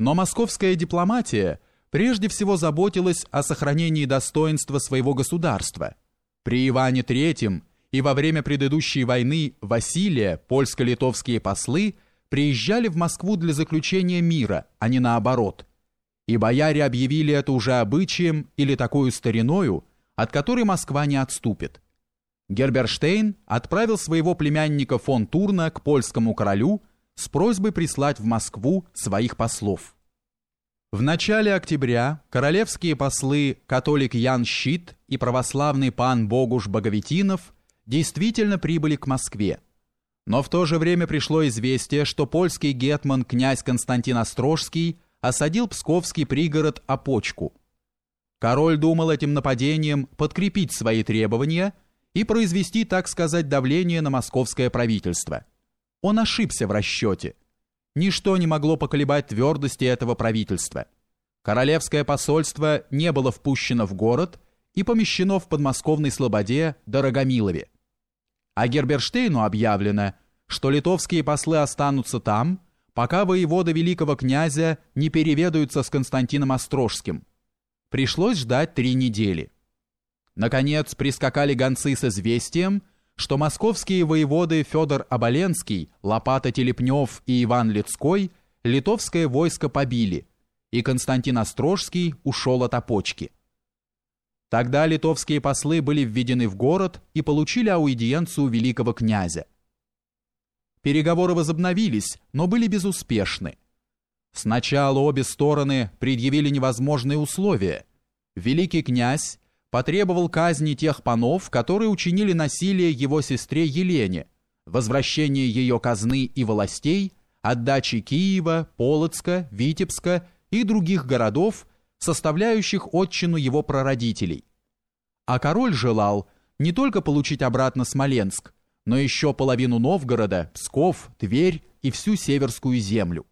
Но московская дипломатия прежде всего заботилась о сохранении достоинства своего государства. При Иване III и во время предыдущей войны Василия польско-литовские послы приезжали в Москву для заключения мира, а не наоборот. И бояре объявили это уже обычаем или такой стариною, от которой Москва не отступит. Герберштейн отправил своего племянника фон Турна к польскому королю с просьбой прислать в Москву своих послов. В начале октября королевские послы католик Ян Щит и православный пан Богуш Боговитинов действительно прибыли к Москве. Но в то же время пришло известие, что польский гетман князь Константин Острожский осадил псковский пригород Опочку. Король думал этим нападением подкрепить свои требования и произвести, так сказать, давление на московское правительство. Он ошибся в расчете. Ничто не могло поколебать твердости этого правительства. Королевское посольство не было впущено в город и помещено в подмосковной слободе Дорогомилове. А Герберштейну объявлено, что литовские послы останутся там, пока воевода великого князя не переведаются с Константином Острожским. Пришлось ждать три недели. Наконец прискакали гонцы с известием, что московские воеводы Федор Оболенский, Лопата Телепнев и Иван Лицкой литовское войско побили, и Константин Острожский ушел от опочки. Тогда литовские послы были введены в город и получили аудиенцию великого князя. Переговоры возобновились, но были безуспешны. Сначала обе стороны предъявили невозможные условия. Великий князь потребовал казни тех панов, которые учинили насилие его сестре Елене, возвращение ее казны и властей, отдачи Киева, Полоцка, Витебска и других городов, составляющих отчину его прародителей. А король желал не только получить обратно Смоленск, но еще половину Новгорода, Псков, Тверь и всю Северскую землю.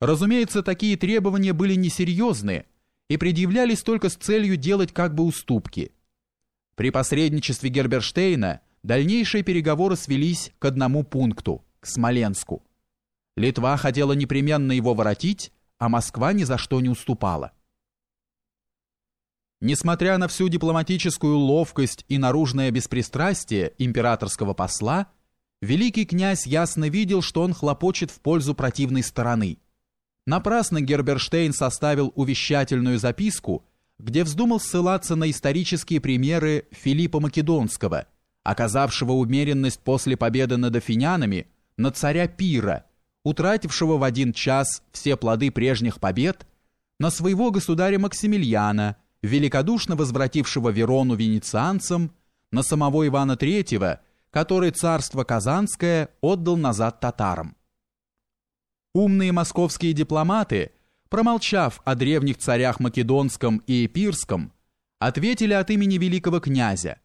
Разумеется, такие требования были несерьезные, и предъявлялись только с целью делать как бы уступки. При посредничестве Герберштейна дальнейшие переговоры свелись к одному пункту – к Смоленску. Литва хотела непременно его воротить, а Москва ни за что не уступала. Несмотря на всю дипломатическую ловкость и наружное беспристрастие императорского посла, великий князь ясно видел, что он хлопочет в пользу противной стороны – Напрасно Герберштейн составил увещательную записку, где вздумал ссылаться на исторические примеры Филиппа Македонского, оказавшего умеренность после победы над афинянами, на царя Пира, утратившего в один час все плоды прежних побед, на своего государя Максимилиана, великодушно возвратившего Верону венецианцам, на самого Ивана III, который царство Казанское отдал назад татарам. Умные московские дипломаты, промолчав о древних царях Македонском и Эпирском, ответили от имени великого князя.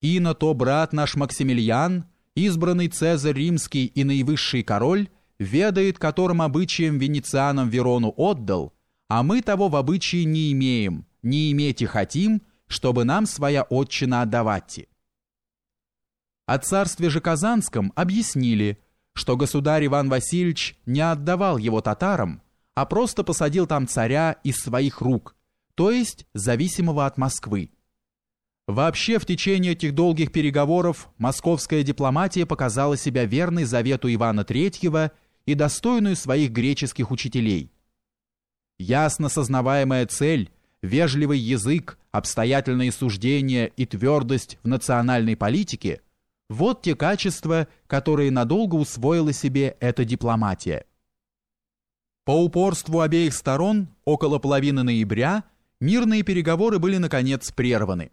«И на то брат наш Максимилиан, избранный Цезарь Римский и наивысший король, ведает, которым обычаем венецианам Верону отдал, а мы того в обычае не имеем, не иметь и хотим, чтобы нам своя отчина отдавать». О царстве же Казанском объяснили – что государь Иван Васильевич не отдавал его татарам, а просто посадил там царя из своих рук, то есть зависимого от Москвы. Вообще, в течение этих долгих переговоров московская дипломатия показала себя верной завету Ивана III и достойную своих греческих учителей. Ясно сознаваемая цель, вежливый язык, обстоятельные суждения и твердость в национальной политике – вот те качества, которые надолго усвоила себе эта дипломатия. По упорству обеих сторон, около половины ноября, мирные переговоры были наконец прерваны.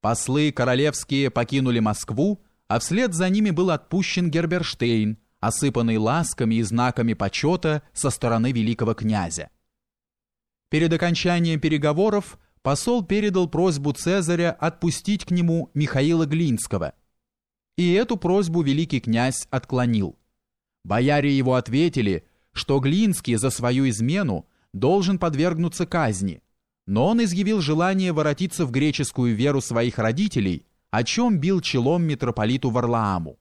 Послы королевские покинули Москву, а вслед за ними был отпущен Герберштейн, осыпанный ласками и знаками почета со стороны великого князя. Перед окончанием переговоров посол передал просьбу Цезаря отпустить к нему Михаила Глинского – и эту просьбу великий князь отклонил. Бояре его ответили, что Глинский за свою измену должен подвергнуться казни, но он изъявил желание воротиться в греческую веру своих родителей, о чем бил челом митрополиту Варлааму.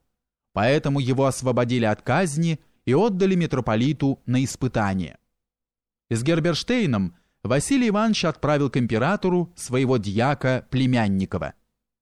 Поэтому его освободили от казни и отдали митрополиту на испытание. С Герберштейном Василий Иванович отправил к императору своего дьяка Племянникова.